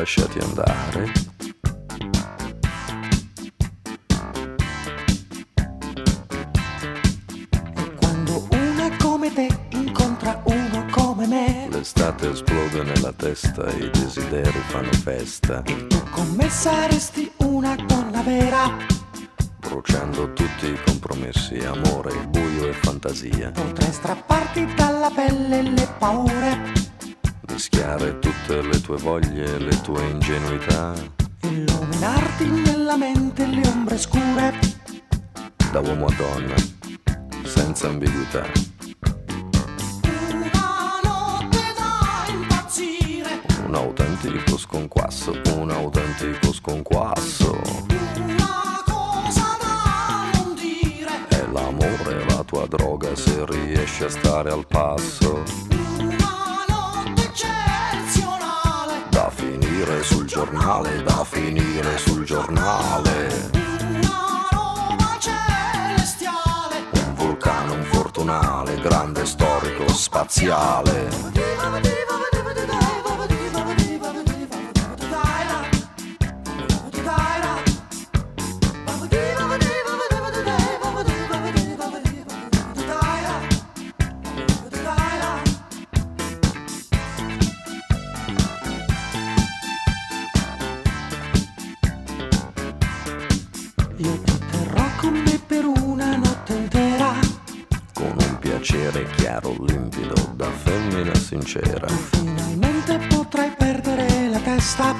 lasciati andare. E quando una come te incontra uno come me, L'estate esplode nella testa e i desideri fanno festa, e tu come saresti una donna vera, bruciando tutti i compromessi, amore, buio e fantasia. potrei strapparti dalla pelle le paure, Mischiare tutte le tue voglie le tue ingenuità. illuminarti nella mente le ombre scure, da uomo a donna, senza ambiguità. una notte da impazzire, Un autentico sconquasso, un autentico sconquasso. una cosa da non dire, È l'amore la tua droga se riesci a stare al passo. Giornale, da finire sul giornale. una. Un vulcano infortunale, grande storico spaziale. Io ti terrò con me per una notte intera. Con un piacere chiaro, limpido, da femmina sincera. Finalmente potrai perdere la testa.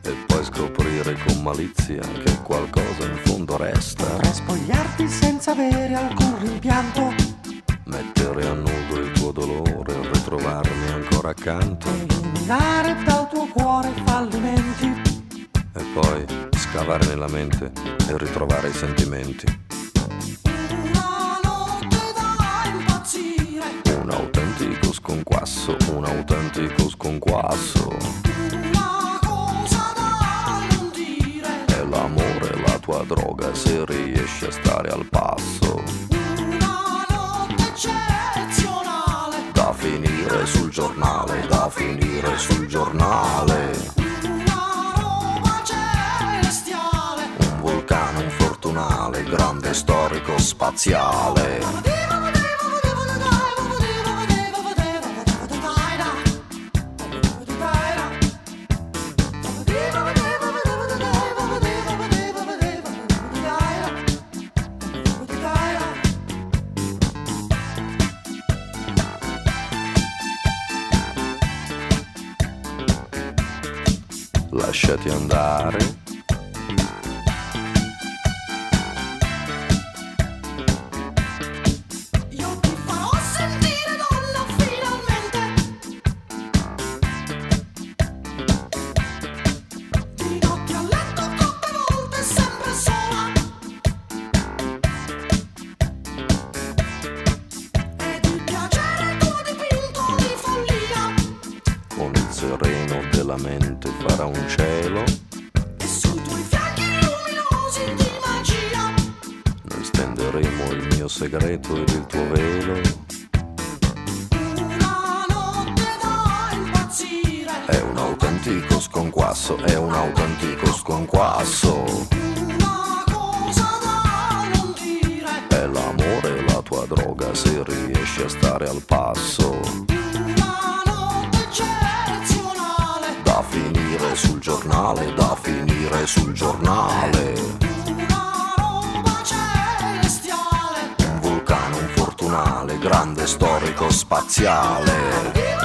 E poi scoprire con malizia che qualcosa in fondo resta. Potrai spogliarti senza avere alcun rimpianto. Mettere a nudo il tuo dolore, ritrovarmi ancora accanto. Eliminare dal tuo cuore i fallimenti. E poi scavare nella mente e ritrovare i sentimenti. Una notte da impazzire. Un autentico sconquasso, un autentico sconquasso. Una cosa da non dire. È l'amore la tua droga se riesci a stare al passo. Una notte eccezionale. Da finire sul giornale, da finire sul giornale. Storico spaziale. Lasciati andare. Della mente farà un cielo. E sui tuoi fianchi luminosi di magia. Noi stenderemo il mio segreto ed il tuo velo. Una notte da impazzire. È un autentico sconquasso, è un autentico sconquasso. Una cosa da non dire. È l'amore la tua droga se riesci a stare al passo. Sul giornale, da finire sul giornale. Una roba celestiale. Un vulcano infortunale, grande storico spaziale.